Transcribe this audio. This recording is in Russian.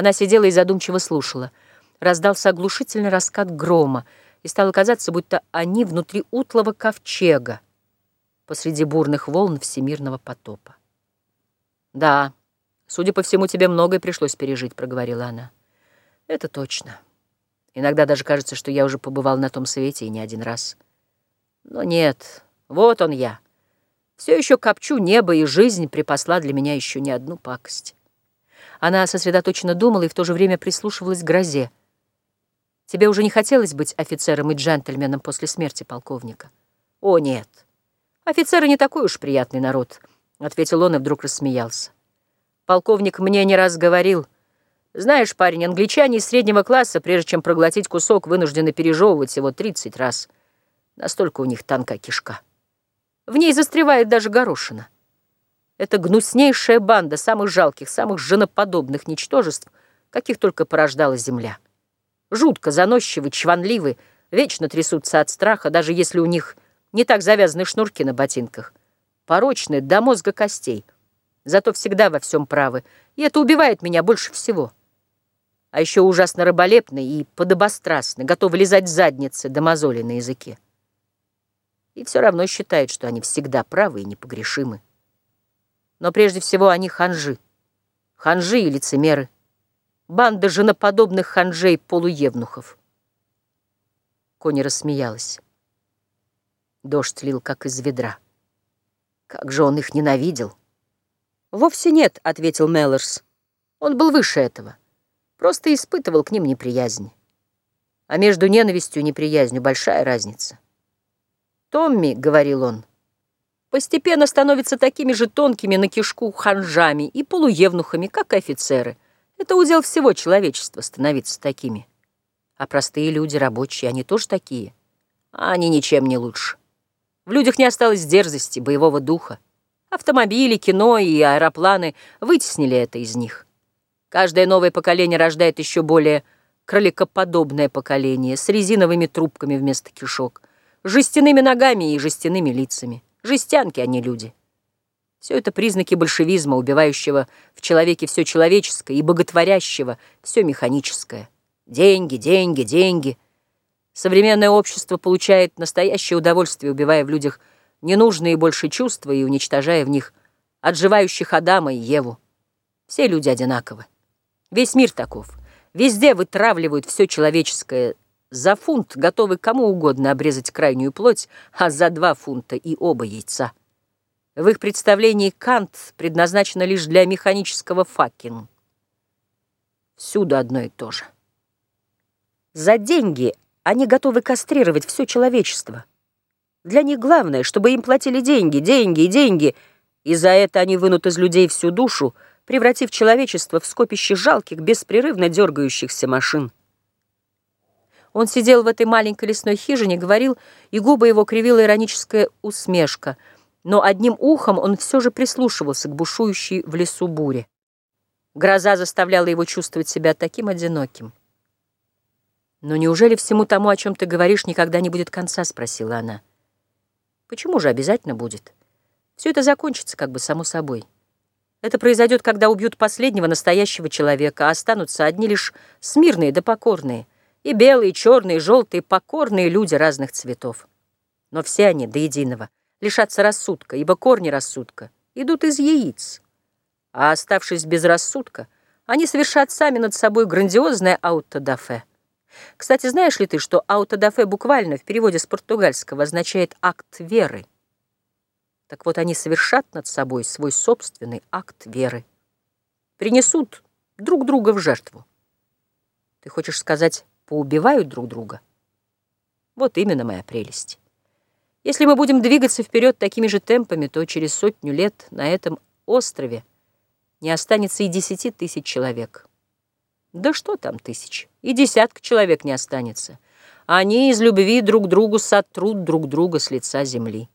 Она сидела и задумчиво слушала. Раздался оглушительный раскат грома, и стало казаться, будто они внутри утлого ковчега посреди бурных волн всемирного потопа. «Да, судя по всему, тебе многое пришлось пережить», — проговорила она. «Это точно. Иногда даже кажется, что я уже побывал на том свете и не один раз. Но нет, вот он я. Все еще копчу небо, и жизнь припасла для меня еще не одну пакость». Она сосредоточенно думала и в то же время прислушивалась к грозе. «Тебе уже не хотелось быть офицером и джентльменом после смерти полковника?» «О, нет. Офицеры не такой уж приятный народ», — ответил он и вдруг рассмеялся. «Полковник мне не раз говорил, знаешь, парень, англичане из среднего класса, прежде чем проглотить кусок, вынуждены пережевывать его 30 раз. Настолько у них танка кишка. В ней застревает даже горошина». Это гнуснейшая банда самых жалких, самых женоподобных ничтожеств, каких только порождала земля. Жутко заносчивы, чванливы, вечно трясутся от страха, даже если у них не так завязаны шнурки на ботинках. Порочны до мозга костей. Зато всегда во всем правы, и это убивает меня больше всего. А еще ужасно рыболепны и подобострастны, готовы лизать задницы до мозоли на языке. И все равно считают, что они всегда правы и непогрешимы. Но прежде всего они ханжи. Ханжи и лицемеры. Банда женоподобных ханжей-полуевнухов. Кони рассмеялась. Дождь лил, как из ведра. Как же он их ненавидел! «Вовсе нет», — ответил Меллорс. «Он был выше этого. Просто испытывал к ним неприязнь. А между ненавистью и неприязнью большая разница. «Томми», — говорил он, — постепенно становятся такими же тонкими на кишку ханжами и полуевнухами, как и офицеры. Это удел всего человечества становиться такими. А простые люди, рабочие, они тоже такие. А они ничем не лучше. В людях не осталось дерзости, боевого духа. Автомобили, кино и аэропланы вытеснили это из них. Каждое новое поколение рождает еще более кроликоподобное поколение с резиновыми трубками вместо кишок, жестяными ногами и жестяными лицами. Жестянки, а не люди. Все это признаки большевизма, убивающего в человеке все человеческое и боготворящего все механическое. Деньги, деньги, деньги. Современное общество получает настоящее удовольствие, убивая в людях ненужные больше чувства и уничтожая в них отживающих Адама и Еву. Все люди одинаковы. Весь мир таков. Везде вытравливают все человеческое за фунт готовы кому угодно обрезать крайнюю плоть, а за два фунта и оба яйца. В их представлении Кант предназначена лишь для механического факин. Всюду одно и то же. За деньги они готовы кастрировать все человечество. Для них главное, чтобы им платили деньги, деньги и деньги, и за это они вынут из людей всю душу, превратив человечество в скопище жалких, беспрерывно дергающихся машин. Он сидел в этой маленькой лесной хижине, говорил, и губы его кривила ироническая усмешка, но одним ухом он все же прислушивался к бушующей в лесу буре. Гроза заставляла его чувствовать себя таким одиноким. «Но неужели всему тому, о чем ты говоришь, никогда не будет конца?» — спросила она. «Почему же обязательно будет? Все это закончится как бы само собой. Это произойдет, когда убьют последнего настоящего человека, а останутся одни лишь смирные да покорные». И белые, и черные, и желтые, покорные люди разных цветов. Но все они до единого лишатся рассудка, ибо корни рассудка идут из яиц. А оставшись без рассудка, они совершат сами над собой грандиозное аутодафе. Кстати, знаешь ли ты, что аутодафе буквально в переводе с португальского означает «акт веры»? Так вот, они совершат над собой свой собственный акт веры. Принесут друг друга в жертву. Ты хочешь сказать поубивают друг друга. Вот именно моя прелесть. Если мы будем двигаться вперед такими же темпами, то через сотню лет на этом острове не останется и десяти тысяч человек. Да что там тысяч? И десятка человек не останется. Они из любви друг другу сотрут друг друга с лица земли.